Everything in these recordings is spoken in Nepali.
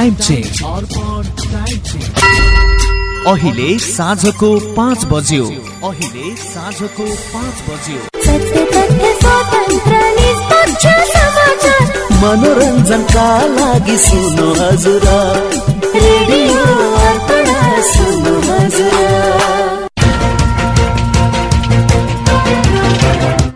टाइम चेन्ज अहिले साँझको पाँच बज्यो। अहिले साँझको पाँच बज्यो। मनोरञ्जनका लागि सुन्नु हजुर। रेडियो अर्पण सुन्नु हजुर।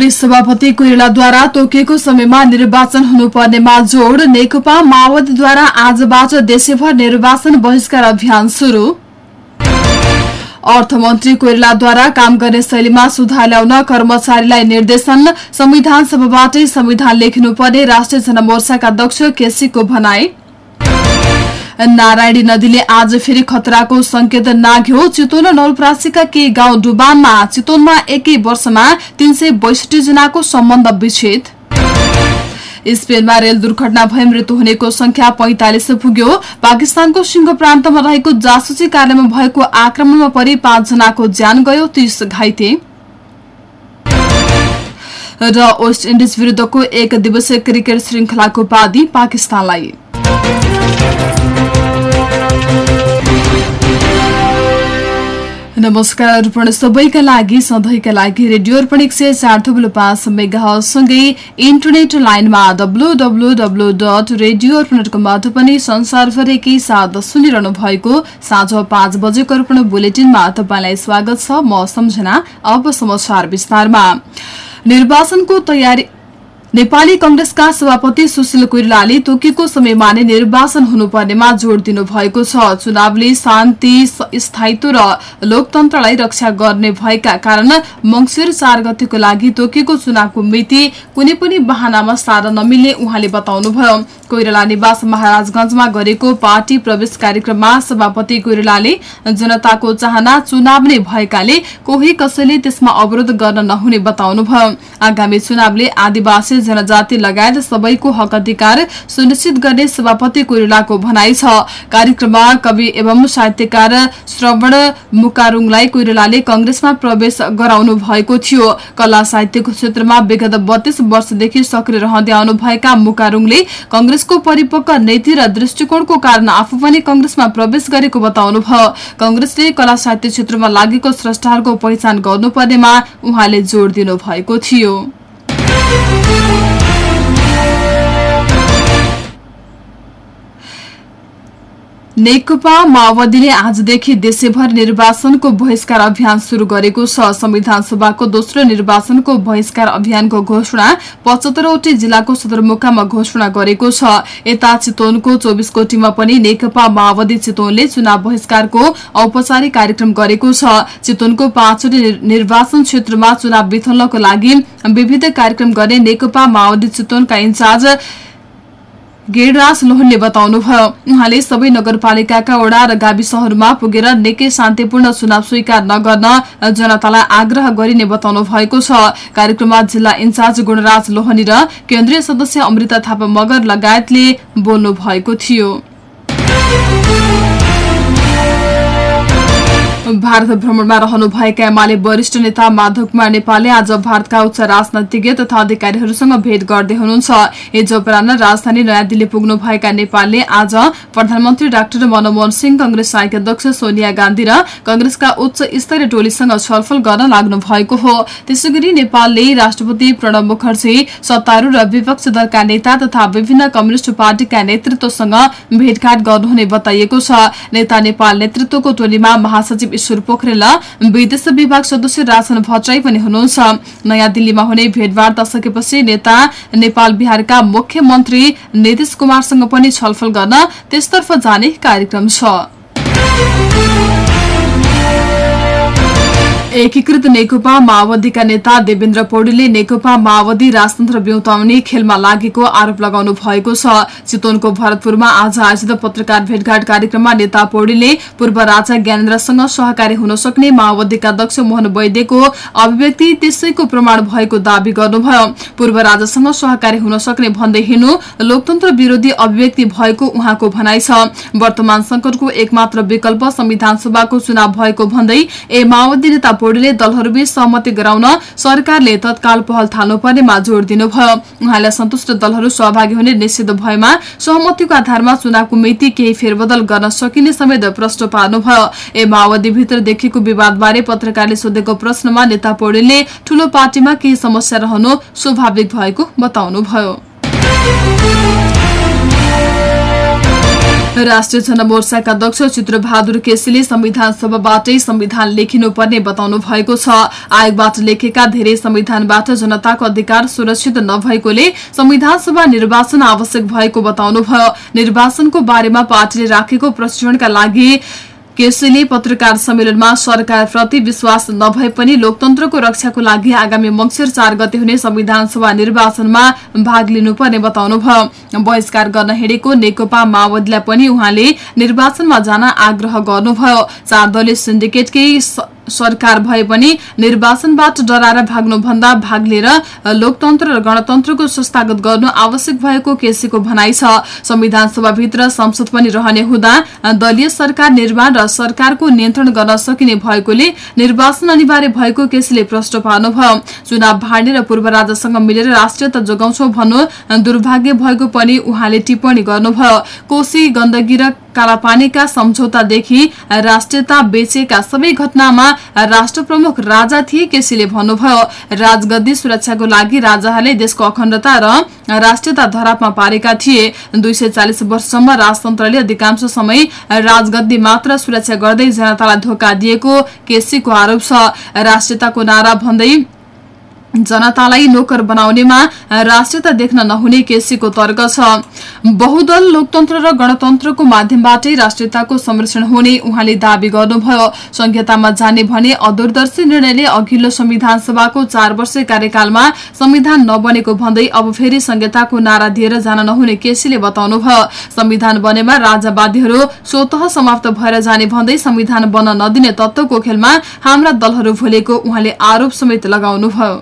कंग्रेस सभापति कोइरालाद्वारा तोकिएको समयमा निर्वाचन हुनुपर्नेमा जोड़ नेकपा माओवादीद्वारा आजबाट देशैभर निर्वाचन बहिष्कार अभियान शुरू अर्थमन्त्री कोइरालाद्वारा काम गर्ने शैलीमा सुधार ल्याउन कर्मचारीलाई निर्देशन संविधान सभाबाटै संविधान लेखिनुपर्ने राष्ट्रिय जनमोर्चाका अध्यक्ष केसीको भनाई। नारायणी नदीले आज फेरि खतराको संकेत नाघ्यो चितवन नवलप्रासीका केही गाउँ डुबानमा चितवनमा एकै वर्षमा तीन सय बैसठी जनाको सम्बन्ध विच्छेद। स्पेनमा रेल दुर्घटना भए मृत्यु हुनेको संख्या पैंतालिस पुग्यो। पाकिस्तानको सिंह प्रान्तमा रहेको जासुसी कार्यालयमा भएको आक्रमणमा परि पाँचजनाको ज्यान गयो तीस घाइते। र वेस्ट इन्डिज विरूद्धको एक दिवसीय क्रिकेट श्रृंखलाको उपाधि पाकिस्तानलाई। नमस्कार। अर्पण सबैका लागि सधैँका लागि रेडियो अर्पण एक सय चार थुप्रो पाँच मेगासँगै इन्टरनेट लाइनमा W W W dot radio Arpan कमबाट पनि संसारभरिकै साथ सुनिरहनु भएको साँझ पाँच बजेको अर्पण बुलेटिनमा तपाईँलाई स्वागत छ। म सम्झना अब समाचार विस्तारमा। निर्वाचनको तयारी नेपाली कंग्रेसका सभापति सुशील कोइरालाले तोकिएको समयमा नै निर्वाचन हुनुपर्नेमा जोड़ दिनु भएको छ। चुनावले शान्ति स्थायित्व र लोकतन्त्रलाई रक्षा गर्ने भएका कारण मंगिर चार गतिको लागि तोकिएको चुनावको मिति कुनै पनि बहानामा सार नमिल्ने उहाँले बताउनुभयो। कोइराला निवास महाराजगंजमा गरेको पार्टी प्रवेश कार्यक्रममा सभापति कोइरालाले जनताको चाहना चुनाव नै भएकाले कोही कसैले त्यसमा अवरोध गर्न नहुने बताउनुभयो। आगामी चुनावले आदिवासी जनजाति लगायत सबैको हक अधिकार सुनिश्चित गर्ने सभापति कोइरालाको भनाइ छ। कार्यक्रममा कवि एवं साहित्यकार श्रवण मुकारुङलाई कोइरालाले कंग्रेसमा प्रवेश गराउनु भएको थियो। कला साहित्यको क्षेत्रमा विगत बत्तीस वर्षदेखि सक्रिय रहँदै आउनुभएका मुकारुङले कंग्रेसको परिपक्व नीति र दृष्टिकोणको कारण आफू पनि कंग्रेसमा प्रवेश गरेको बताउनुभयो। कंग्रेसले कला साहित्य क्षेत्रमा लागेको स्रष्टाहरूको पहिचान गर्नुपर्नेमा उहाँले जोड़ दिनु भएको थियो। नेकपा माओवादीले आजदेखि देशैभर निर्वाचनको बहिष्कार अभियान शुरू गरेको छ। संविधान सभाको दोस्रो निर्वाचनको बहिष्कार अभियानको घोषणा पचहत्तरवटै जिल्लाको सदरमुकाममा घोषणा गरेको छ। यता चितवनको चौबिस कोटीमा पनि नेकपा माओवादी चितवनले चुनाव बहिष्कारको औपचारिक कार्यक्रम गरेको छ। चितवनको पाँचवटै निर्वाचन क्षेत्रमा चुनाव विथल्नको लागि विविध कार्यक्रम गर्ने नेकपा माओवादी चितवनका इन्चार्ज गिरिराज लोहनले बताउनुभयो उहाँले सबै नगरपालिकाका वडा र गाविसहरूमा पुगेर निकै शान्तिपूर्ण चुनाव स्वीकार नगर्न जनतालाई आग्रह गरिने बताउनु भएको छ। कार्यक्रममा जिल्ला इन्चार्ज गुणराज लोहनी र केन्द्रीय सदस्य अमृता थापा मगर लगायतले बोल्नु भएको थियो। भारत भ्रमणमा रहनुभएका एमाले वरिष्ठ नेता माधव कुमार नेपालले आज भारतका उच्च राजनैतिज्ञ तथा अधिकारीहरूसँग भेट गर्दै हुनुहुन्छ। हिजो अपरान्न राजधानी नयाँ दिल्ली पुग्नुभएका नेपालले आज प्रधानमन्त्री डाक्टर मनमोहन सिंह कंग्रेस सहायक अध्यक्ष सोनिया गान्धी र कंग्रेसका उच्च स्तरीय टोलीसँग छलफल गर्न लाग्नु भएको हो। त्यसै नेपालले राष्ट्रपति प्रणव मुखर्जी सत्तारूढ़ र विपक्ष दलका नेता तथा विभिन्न कम्युनिष्ट पार्टीका नेतृत्वसँग भेटघाट गर्नुहुने बताइएको छ। नेता नेपाल नेतृत्वको टोलीमा महासचिव ईश्वर पोखरेल विदेश विभाग सदस्य राजन भट्टराई पनि हुनुहुन्छ। नयाँ दिल्लीमा हुने भेटवार्ता सकेपछि नेता नेपाल बिहारका मुख्यमन्त्री नीतिश कुमारसँग पनि छलफल गर्न त्यसतर्फ जाने कार्यक्रम छ। एकीकृत नेकपा माओवादीका नेता देवेन्द्र पौडेलले नेकपा माओवादी राजतन्त्र ब्युताउने खेलमा लागेको आरोप लगाउनु भएको छ। चितवनको भरतपुरमा आज आयोजित पत्रकार भेटघाट कार्यक्रममा नेता पौडेलले पूर्व राजा ज्ञानेन्द्रसँग सहकारी हुन सक्ने माओवादीका अध्यक्ष मोहन वैद्यको अभिव्यक्ति त्यसैको प्रमाण भएको दावी गर्नुभयो। पूर्व राजासँग सहकारी हुन सक्ने भन्दै हिँड्नु लोकतन्त्र विरोधी अभिव्यक्ति भएको उहाँको भनाइ छ। वर्तमान संकटको एकमात्र विकल्प संविधान सभाको चुनाव भएको भन्दै ए माओवादी नेता पौडेलले दलहरूबीच सहमति गराउन सरकारले तत्काल पहल थाल्नुपर्नेमा जोड़ दिनुभयो। उहाँले सन्तुष्ट दलहरू सहभागी हुने निश्चित भएमा सहमतिको आधारमा चुनावको मिति केही फेरबदल गर्न सकिने समेत प्रश्न पार्नुभयो। ए माओवादी भित्र देखिएको विवादबारे पत्रकारले सोधेको प्रश्नमा नेता पौडेलले ठूलो पार्टीमा केही समस्या रहनु स्वाभाविक भएको बताउनुभयो। राष्ट्रिय जनमोर्चाका अध्यक्ष चित्रबहादुर केसीले संविधान सभाबाटै संविधान लेखिनुपर्ने बताउनु भएको छ। आयोगबाट लेखेका धेरै संविधानबाट जनताको अधिकार सुरक्षित नभएकोले संविधान सभा निर्वाचन आवश्यक भएको बताउनुभयो। निर्वाचनको बारेमा पार्टीले राखेको प्रशिक्षणका लागि केसीले पत्रकार सम्मेलनमा सरकारप्रति विश्वास नभए पनि लोकतन्त्रको रक्षाको लागि आगामी मंगिर चार गते हुने संविधान सभा निर्वाचनमा भाग लिनुपर्ने बताउनुभयो। बहिष्कार गर्न हिँडेको नेकपा माओवादीलाई पनि उहाँले निर्वाचनमा जान आग्रह गर्नुभयो। चार दलीय सिन्डिकेटकै सरकार भए पनि निर्वाचनबाट डराएर भाग्नुभन्दा भाग लिएर लोकतन्त्र र गणतन्त्रको संस्थागत गर्नु आवश्यक भएको केसीको भनाइ छ। संविधान सभाभित्र संसद पनि रहने हुँदा दलीय सरकार निर्माण र सरकारको नियन्त्रण गर्न सकिने भएकोले निर्वाचन अनिवार्य भएको केसीले प्रश्न पार्नुभयो। चुनाव भाड्ने र पूर्व राजासँग मिलेर राष्ट्रियता जोगाउँछौ भन्नु दुर्भाग्य भएको पनि उहाँले टिप्पणी गर्नुभयो। कोशी गण्डकी र कालापानीका सम्झौतादेखि राष्ट्रियता बेचेका सबै घटनामा राष्ट्र प्रमुख राजा थिए केसीले भन्नुभयो राजगद्दी सुरक्षाको लागि राजाहरूले देशको अखण्डता र राष्ट्रियता धरापमा पारेका थिए। दुई सय चालिस वर्षसम्म राजतन्त्रले अधिकांश समय राजगद्दी मात्र सुरक्षा गर्दै जनतालाई धोका दिएको केसीको आरोप छ। राष्ट्रियताको नारा भन्दै जनतालाई नोकर बनाउनेमा राष्ट्रियता देख्न नहुने केसीको तर्क छ। बहुदल लोकतन्त्र र गणतन्त्रको माध्यमबाटै राष्ट्रियताको संरक्षण हुने उहाँले दावी गर्नुभयो। संहितामा जाने भने अदूरदर्शी निर्णयले अघिल्लो संविधान सभाको चार वर्ष कार्यकालमा संविधान नबनेको भन्दै अब फेरि संहिताको नारा दिएर जान नहुने केसीले बताउनुभयो। संविधान बनेमा राजावादीहरू स्वत समाप्त भएर जाने भन्दै संविधान बन्न नदिने तत्वको खेलमा हाम्रा दलहरू भुलेको उहाँले आरोप समेत लगाउनुभयो।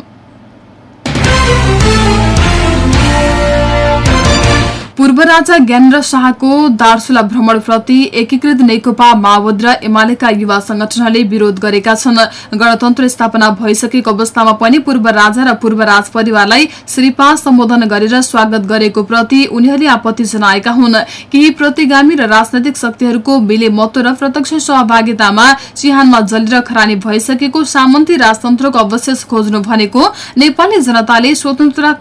पूर्व राजा ज्ञानेन्द्र शाहको दार्चुला भ्रमणप्रति एकीकृत नेकपा माओवादी र एमालेका युवा संगठनहरूले विरोध गरेका छन्। गणतन्त्र स्थापना भइसकेको अवस्थामा पनि पूर्व राजा र पूर्व राज परिवारलाई श्रीपा सम्बोधन गरेर स्वागत गरेको प्रति उनीहरूले आपत्ति जनाएका हुन्। केही प्रतिगामी र राजनैतिक शक्तिहरूको मिले र प्रत्यक्ष सहभागितामा चिहानमा जलेर खरानी भइसकेको सामन्ती राजतन्त्रको अवशेष खोज्नु भनेको नेपाली जनताले स्वतन्त्र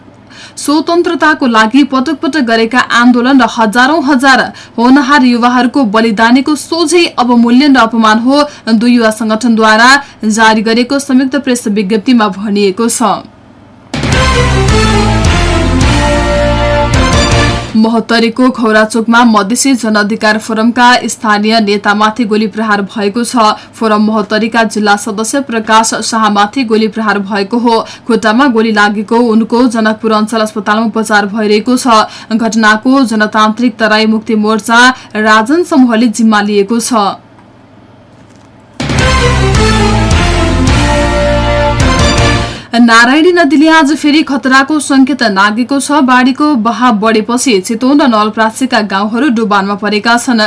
स्वतन्त्रताको लागि पटक पटक गरेका आन्दोलन र हजारौं हजार होनहार युवाहरूको बलिदानीको सोझै अवमूल्यन र अपमान हो दुई युवा संगठनद्वारा जारी गरेको संयुक्त प्रेस विज्ञप्तिमा भनिएको छ। महोत्तरीको खौराचोकमा मधेसी जनअधिकार फोरमका स्थानीय नेतामाथि गोली प्रहार भएको छ। फोरम महोत्तरीका जिल्ला सदस्य प्रकाश शाहमाथि गोली प्रहार भएको हो। खुट्टामा गोली लागेको उनको जनकपुर अञ्चल अस्पतालमा उपचार भइरहेको छ। घटनाको जनतान्त्रिक तराई मुक्ति मोर्चा राजन समूहले जिम्मा लिएको छ। नारायणी नदीले आज फेरि खतराको संकेत नागेको छ। बाढ़ीको बहाव बढेपछि चितवन र नलप्रासीका गाउँहरू डुबानमा परेका छन्।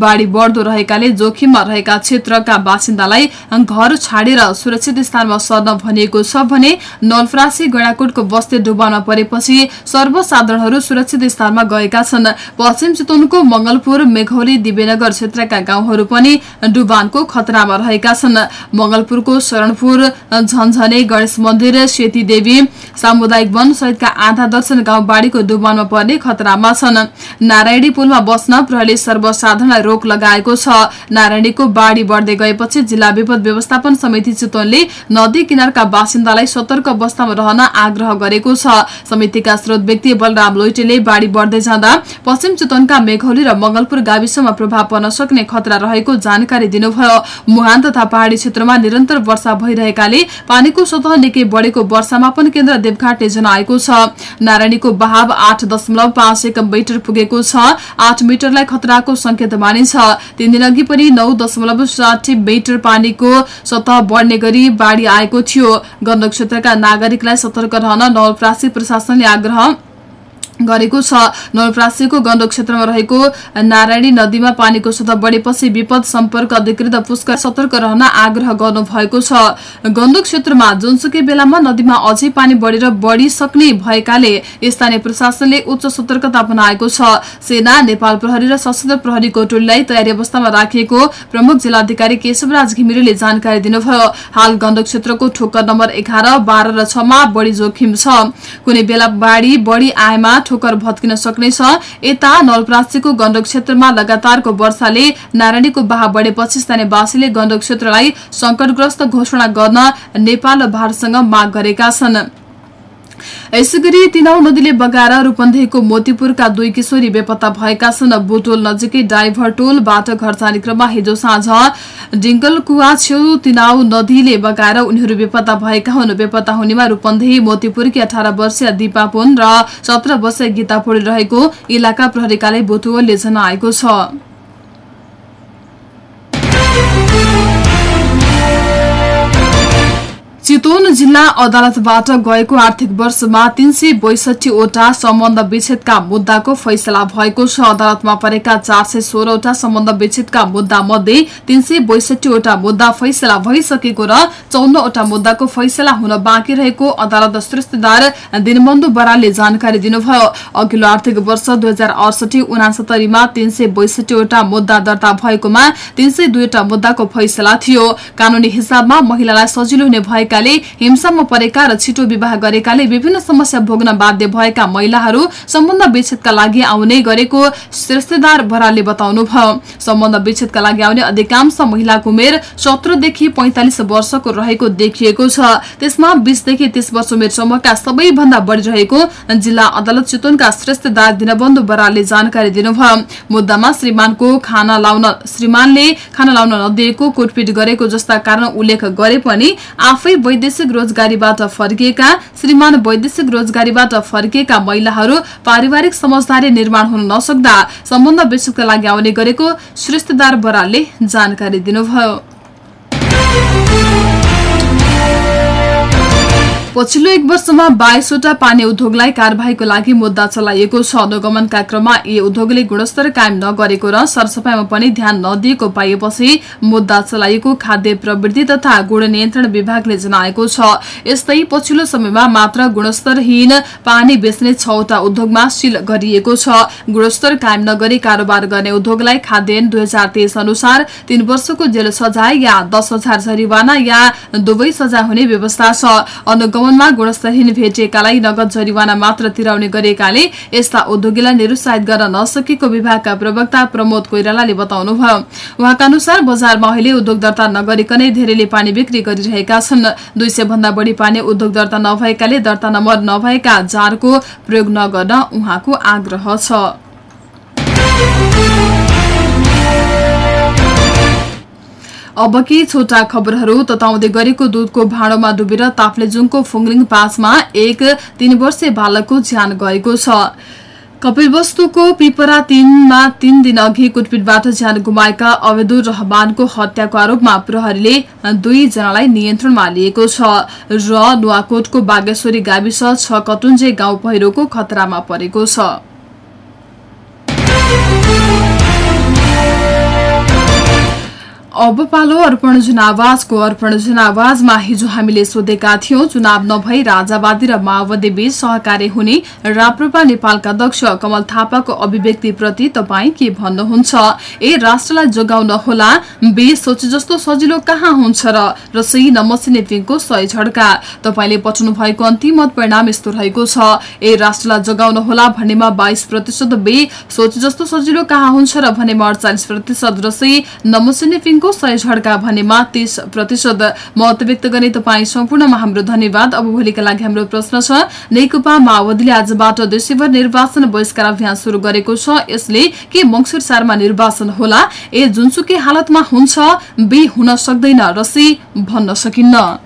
बाढ़ी बढ्दो रहेकाले जोखिममा रहेका क्षेत्रका बासिन्दालाई घर छाडेर सुरक्षित स्थानमा सर्न भनिएको छ भने नलप्रासी गैडाकोटको बस्ती डुबानमा परेपछि सर्वसाधारणहरू सुरक्षित स्थानमा गएका छन्। पश्चिम चितवनको मंगलपुर मेघौली दिव्यनगर क्षेत्रका गाउँहरू पनि डुबानको खतरामा रहेका छन्। मंगलपुरको शरणपुर झन्झने गणेश मन्दिर मन्दिर सेती देवी सामुदायिक वन सहितका आधा दर्शन गाउँ बाढ़ीको डुबानमा पर्ने खतरामा छन्। नारायणी पुलमा बस्न प्रहरीले सर्वसाधारणलाई रोक लगाएको छ। नारायणीको बाढ़ी बढ्दै गएपछि जिल्ला विपद व्यवस्थापन समिति चितवनले नदी किनारका बासिन्दालाई सतर्क अवस्थामा रहन आग्रह गरेको छ। समितिका स्रोत व्यक्ति बलराम लोइटेले बाढ़ी बढ्दै जाँदा पश्चिम चितवनका मेघौली र मंगलपुर गाविसमा प्रभाव पर्न सक्ने खतरा रहेको जानकारी दिनुभयो। मुहान तथा पहाड़ी क्षेत्रमा निरन्तर वर्षा भइरहेकाले पानीको सतह निकै बढेको वर्षामापन केन्द्र देवघाटले जनाएको छ। नारायणीको बहाव आठ दशमलव पाँच एक मिटर पुगेको छ। आठ मिटरलाई खतराको संकेत मानिन्छ। तीन दिन अघि पनि नौ दशमलव साठी मिटर पानीको सतह बढ्ने गरी बाढ़ी आएको थियो। गण्डक क्षेत्रका नागरिकलाई सतर्क रहन नवलप्रासी प्रशासनले आग्रह गरेको छ। नवलप्रासीको गण्डक क्षेत्रमा रहेको नारायणी नदीमा पानीको सतह बढेपछि विपद सम्पर्क अधिकृत पुष्कर सतर्क रहन आग्रह गर्नु भएको छ। गण्डक क्षेत्रमा जुनसुकै बेलामा नदीमा अझै पानी बढेर बढ़िसक्ने भएकाले स्थानीय प्रशासनले उच्च सतर्कता बनाएको छ। सेना नेपाल प्रहरी र सशस्त्र प्रहरीको टोलीलाई तयारी अवस्थामा राखिएको प्रमुख जिल्लाधिकारी केशवराज घिमिरेले जानकारी दिनुभयो। हाल गण्डक क्षेत्रको ठोक्कर नम्बर एघार बाह्र र छमा बढ़ी जोखिम छ। कुनै बेला बाढ़ी बढ़ी आएमा ठोकर भत्किन सक्नेछ। यता नलप्रासीको गण्डक क्षेत्रमा लगातारको वर्षाले नारायणीको बहा बढेपछि स्थानीयवासीले गण्डक क्षेत्रलाई संकटग्रस्त घोषणा गर्न नेपाल र भारतसँग माग गरेका छन्। यसै गरी तिनाउ नदीले बगाएर रूपन्देहीको मोतीपुरका दुई किशोरी बेपत्ता भएका छन्। बुटोल नजिकै डाइभर टोलबाट घर जाने क्रममा हिजो साँझ डिङ्गल कुवा छेउ तिनाउ नदीले बगाएर उनीहरू बेपत्ता भएका हुन्। बेपत्ता हुनेमा रूपन्देही मोतीपुरकी अठार वर्षीय दिपा पुन र सत्र वर्षीय गीता पौडेल रहेको इलाका प्रहरीकाले बुटोलले जनाएको छ। चितवन जिल्ला अदालतबाट गएको आर्थिक वर्षमा तीन सय बैसठीवटा सम्बन्ध विच्छेदका मुद्दाको फैसला भएको छ। अदालतमा परेका चार सय सोह्रवटा सम्बन्ध विच्छेदका मुद्दा मध्ये तीन सय बैसठीवटा मुद्दा फैसला भइसकेको र चौन्नवटा मुद्दाको फैसला हुन बाँकी रहेको अदालत श्रेष्ठदार दिनबन्धु बरालले जानकारी दिनुभयो। अघिल्लो आर्थिक वर्ष दुई हजार अडसठी उनासत्तरीमा तीन मुद्दा दर्ता भएकोमा तीन सय मुद्दाको फैसला थियो। कानूनी हिसाबमा महिलालाई सजिलो हुने भएका भएकाले हिंसामा परेका र छिटो विवाह गरेकाले विभिन्न समस्या भोग्न बाध्य भएका महिलाहरू सम्बन्ध विच्छेदका लागि आउने गरेको श्रेष्ठदार बरालले बताउनुभयो। सम्बन्ध विच्छेदका लागि आउने अधिकांश महिलाको उमेर सत्रदेखि पैंतालिस वर्षको रहेको देखिएको छ। त्यसमा बीसदेखि तीस वर्ष उमेरसम्मका सबैभन्दा बढ़ी रहेको जिल्ला अदालत चितवनका श्रेष्ठदार दिनबन्धु बरालले जानकारी दिनुभयो। मुद्दामा श्रीमानको खाना लाउन श्रीमानले खाना लाउन नदिएको कुटपिट गरेको जस्ता कारण उल्लेख गरे पनि आफै वैदेशिक रोजगारीबाट फर्किएका श्रीमान वैदेशिक रोजगारीबाट फर्किएका महिलाहरू पारिवारिक समझदारी निर्माण हुन नसक्दा सम्बन्ध विश्वका लागि आउने गरेको श्रेष्ठदार बरालले जानकारी दिनुभयो। पछिल्लो एक वर्षमा बाइसवटा पानी उद्योगलाई कार्यवाहीको लागि मुद्दा चलाइएको छ। अनुगमनका क्रममा यी उद्योगले गुणस्तर कायम नगरेको र सरसफाईमा पनि ध्यान नदिएको पाइएपछि मुद्दा चलाइएको खाद्य प्रवृत्ति तथा गुण नियन्त्रण विभागले जनाएको छ। यस्तै पछिल्लो समयमा मात्र गुणस्तरहीन पानी बेच्ने छवटा उद्योगमा सील गरिएको छ। गुणस्तर कायम नगरी कारोबार गर्ने उद्योगलाई खाद्यान्न दुई हजार अनुसार तीन वर्षको जेल सजाय या दस हजार जरिवाना या दुवै सजाय हुने व्यवस्था छ। भवनमा गुणस्तरहीन भेटिएकालाई नगद जरिवाना मात्र तिराउने गरेकाले यस्ता उद्योगीलाई निरुत्साहित गर्न नसकेको विभागका प्रवक्ता प्रमोद कोइरालाले बताउनुभयो। उहाँका अनुसार बजारमा अहिले उद्योग दर्ता नगरिकनै धेरैले पानी बिक्री गरिरहेका छन्। दुई सय भन्दा बढ़ी पानी उद्योग दर्ता नभएकाले दर्ता नम्बर नभएका जारको प्रयोग नगर्न उहाँको आग्रह छ। अब के छोटा खबरहरू तताउँदै गरेको दूधको भाँडोमा डुबेर ताप्लेजुङको फुङलिङ पाँचमा एक तीन वर्षीय बालकको ज्यान गएको छ। कपिलवस्तुको पिपरा तीनमा तीन दिन अघि कुटपिटबाट ज्यान गुमाएका अवेदुर रहमानको हत्याको आरोपमा प्रहरीले दुईजनालाई नियन्त्रणमा लिएको छ र नुवाकोटको बागेश्वरी गाविस छ कटुन्जे गाउँ पहिरोको खतरामा परेको छ। अब पालो अर्पण जनावाजको अर्पण जनावाजमा हिजो हामीले सोधेका थियौं चुनाव नभई राजावादी र माओवादी बीच सहकार्य हुने राप्रपा नेपालका अध्यक्ष कमल थापाको अभिव्यक्तिप्रति तपाईँ के भन्नुहुन्छ? ए राष्ट्रलाई जोगाउन होला बे सोचे जस्तो सजिलो कहाँ हुन्छ र सही नमसिने पिङको सय झड्का। तपाईँले पठाउनु भएको अन्तिम मत परिणाम यस्तो रहेको छ। ए राष्ट्रलाई जोगाउन होला भन्नेमा बाइस प्रतिशत बे सोचे जस्तो सजिलो कहाँ हुन्छ र भनेमा अडचालिस प्रतिशत र सही नमसिने पिङको सय झड्का भनेमा तीस प्रतिशत मत व्यक्त गर्ने तपाईँ सम्पूर्णमा हाम्रो धन्यवाद। अब भोलिका लागि हाम्रो प्रश्न छ नेकपा माओवादीले आजबाट देशैभर निर्वाचन बहिष्कार अभियान शुरू गरेको छ यसले के मंगिर सारमा निर्वाचन होला ए जुनसुकै हालतमा हुन्छ बे हुन सक्दैन रसी भन्न सकिन्न।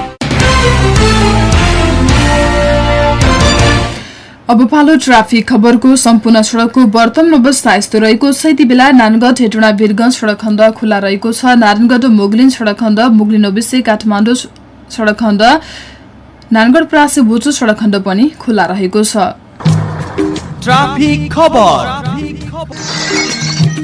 अब पालो ट्राफिक खबरको सम्पूर्ण सड़कको वर्तमान अवस्था यस्तो रहेको छ। यति बेला नानगढ हेटुडा वीरगंज सड़क खण्ड खुल्ला रहेको छ। नारायणगढ मुगलिन सड़क खण्ड मुगलिन ओबिसे काठमाडौँ सड़क खण्ड नानगढ प्रासे बोचो सड़क खण्ड पनि खुल्ला रहेको छ।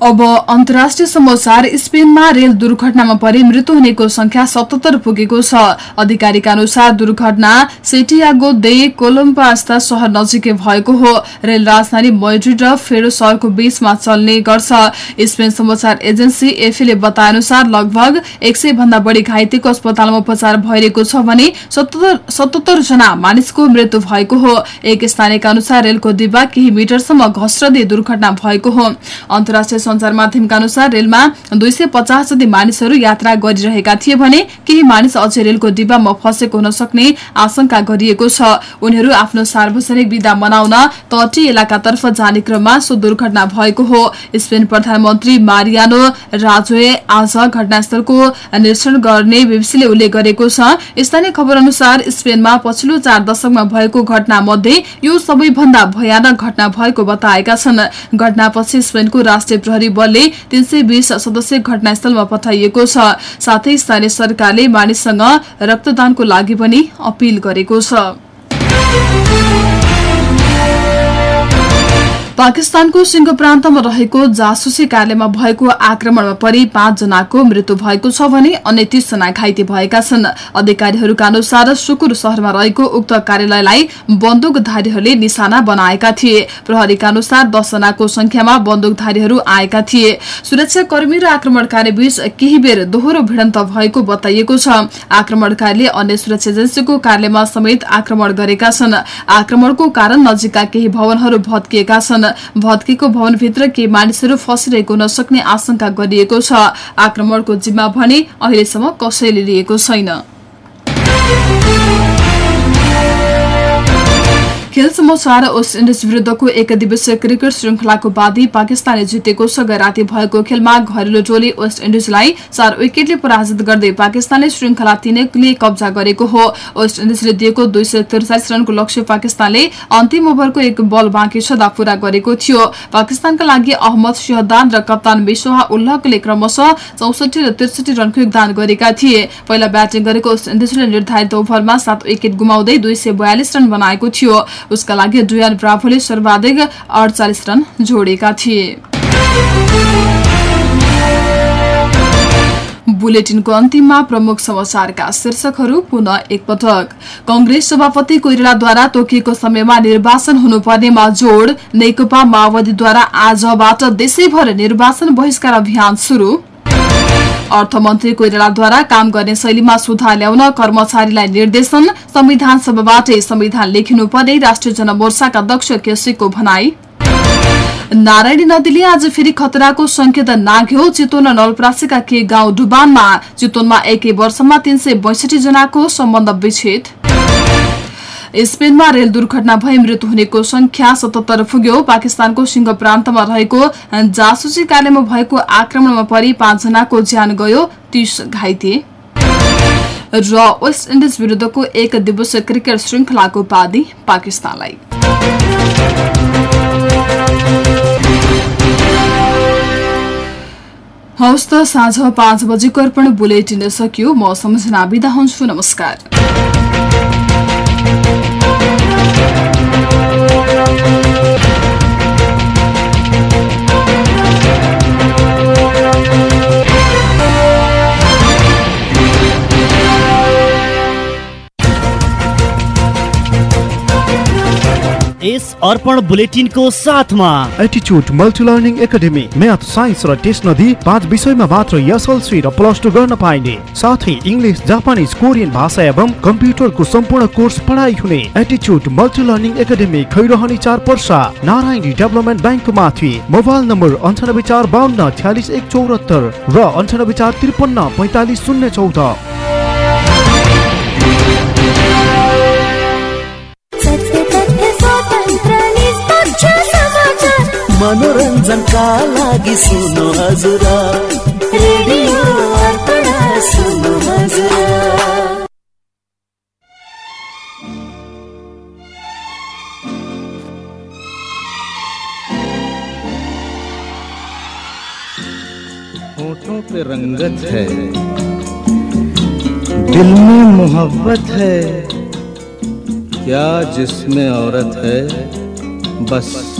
अब अन्तर्राष्ट्रिय समाचार स्पेनमा रेल दुर्घटनामा परि मृत्यु हुनेको संख्या सतहत्तर पुगेको छ। अधिकारीका अनुसार दुर्घटना सेटियागो दे कोलम्बास्ता शहर नजिकै भएको हो। रेल राजधानी मैड्रिड र फेरो शहरको बीचमा चल्ने गर्छ। स्पेन समाचार एजेन्सी एफएले बताए अनुसार लगभग एक भन्दा बढी घाइतेको अस्पतालमा उपचार भइरहेको छ भने सतहत्तर जना मानिसको मृत्यु भएको हो। एक स्थानीयका अनुसार रेलको डिब्बा केही मिटरसम्म घस्रदै दुर्घटना भएको हो। अन्तर्राष्ट्रिय संचार माध्यमका अनुसार रेलमा दुई सय पचास जति मानिसहरू यात्रा गरिरहेका थिए भने केही मानिस अझै रेलको डिब्बामा फँसेको हुन सक्ने आशंका गरिएको छ। उनीहरू आफ्नो सार्वजनिक विदा मनाउन तटीय इलाकातर्फ जाने क्रममा सो दुर्घटना भएको हो। स्पेन प्रधानमन्त्री मारियानो राजोए आज घटनास्थलको निरीक्षण गर्ने बीबीसीले उल्लेख गरेको छ। स्थानीय खबर अनुसार स्पेनमा पछिल्लो चार दशकमा भएको घटना मध्ये यो सबैभन्दा भयानक घटना भएको बताएका छन्। घटनापछि स्पेनको राष्ट्रिय प्रहरी बलले तीन सदस्य घटनास्थलमा पठाइएको छ। साथै स्थानीय सरकारले मानिससँग रक्तदानको लागि पनि अपील गरेको छ। पाकिस्तानको सिंह प्रान्तमा रहेको जासुसी कार्यालयमा भएको आक्रमणमा परि पाँचजनाको मृत्यु भएको छ भने अन्य तीसजना घाइते भएका छन्। अधिकारीहरूका अनुसार सुकुर शहरमा रहेको उक्त कार्यालयलाई बन्दुकधारीहरूले निशाना बनाएका थिए। प्रहरीका अनुसार दसजनाको संख्यामा बन्दुकधारीहरू आएका थिए। सुरक्षाकर्मी र आक्रमणकारी बीच केही बेर दोहोरो भिडन्त भएको बताइएको छ। आक्रमणकारीले अन्य सुरक्षा एजेन्सीको कार्यालयमा समेत आक्रमण गरेका छन्। आक्रमणको कारण नजिकका केही भवनहरू भत्किएका छन्। भत्केको भवनभित्र केही मानिसहरू फसिरहेको हुन सक्ने आशंका गरिएको छ। आक्रमणको जिम्मा भने अहिलेसम्म कसैले लिएको छैन। खेल समाचार वेस्ट इन्डिज विरुद्धको एक दिवसीय क्रिकेट श्रृंखलाको बाँधी पाकिस्तानले जितेको छ राति भएको खेलमा घरेलु टोली वेस्ट इन्डिजलाई चार विकेटले पराजित गर्दै पाकिस्तानले श्रृंखला तिनैले कब्जा गरेको हो। वेस्ट इन्डिजले दिएको दुई सय त्रिचालिस रनको लक्ष्य पाकिस्तानले अन्तिम ओभरको एक बल बाँकी छँदा पूरा गरेको थियो। पाकिस्तानका लागि अहमद सिंहदान र कप्तान विश्वहा उल्लहले क्रमशः चौसठी र त्रिसठी रनको योगदान गरेका थिए। पहिला ब्याटिङ गरेको वेस्ट इन्डिजले निर्धारित ओभरमा सात विकेट गुमाउँदै दुई रन बनाएको थियो। उसका लागि डुयान ब्राभोले सर्वाधिक अडचालिस रन जोडेका थिए। बुलेटिनको अन्तिममा प्रमुख समाचारका शीर्षकहरू पुनः एकपटक। कंग्रेस सभापति कोइरालाद्वारा तोकिएको समयमा निर्वाचन हुनुपर्नेमा जोड़ नेकपा माओवादीद्वारा आजबाट देशैभर निर्वाचन बहिष्कार अभियान शुरू अर्थमन्त्री कोइरालाद्वारा काम गर्ने शैलीमा सुधार ल्याउन कर्मचारीलाई निर्देशन। संविधान सभाबाटै संविधान लेखिनुपर्ने राष्ट्रिय जनमोर्चाका अध्यक्ष केसीको भनाई। नारायणी नदीले आज फेरि खतराको संकेत नाग्यो। चितवन नलप्रासीका के गाउँ डुबानमा चितवनमा एकै वर्षमा तीन सय बैसठी जनाको सम्बन्ध विच्छेद। स्पेनमा रेल दुर्घटना भई मृत्यु हुनेको संख्या सतहत्तर पुग्यो। पाकिस्तानको सिंह प्रान्तमा रहेको जासुसी कार्यालयमा भएको आक्रमणमा परि पाँचजनाको ज्यान गयो तीस घाइते। र वेस्ट इन्डिज विरूद्धको एक दिवसीय क्रिकेट श्रृंखलाको उपाधि पाकिस्तानलाई। हवस् त साँझ पाँच बजेको अर्पण बुलेटिन सकियो म सम्झना बिदा हुन्छु। नमस्कार। अर्पण बुलेटिनको साथमा। Multi learning academy math science र टेस्ट नदी पाँच विषयमा मात्र एसएलसी र प्लस टू गर्न पाइने। साथै इङ्ग्लिस जापानिज कोरियन भाषा एवं कम्प्युटरको सम्पूर्ण कोर्स पढाइ हुने एटिच्युड मल्टी लर्निङ एकाडेमी खैरहनी चार पर्सा नारायणी डेभलपमेन्ट ब्याङ्कको माथि मोबाइल नम्बर अन्ठानब्बे चार बाहन्न छ्यालिस एक चौरात्तर र अन्ठानब्बे चार त्रिपन्न पैँतालिस शून्य चौध। समाचार मनोरञ्जनका लागि सुन्नु हजुर। रेडियो अर्पण सुन्नु हजुर। होठों पे रंगत है। दिल में मोहब्बत है। क्या जिसमें औरत है बस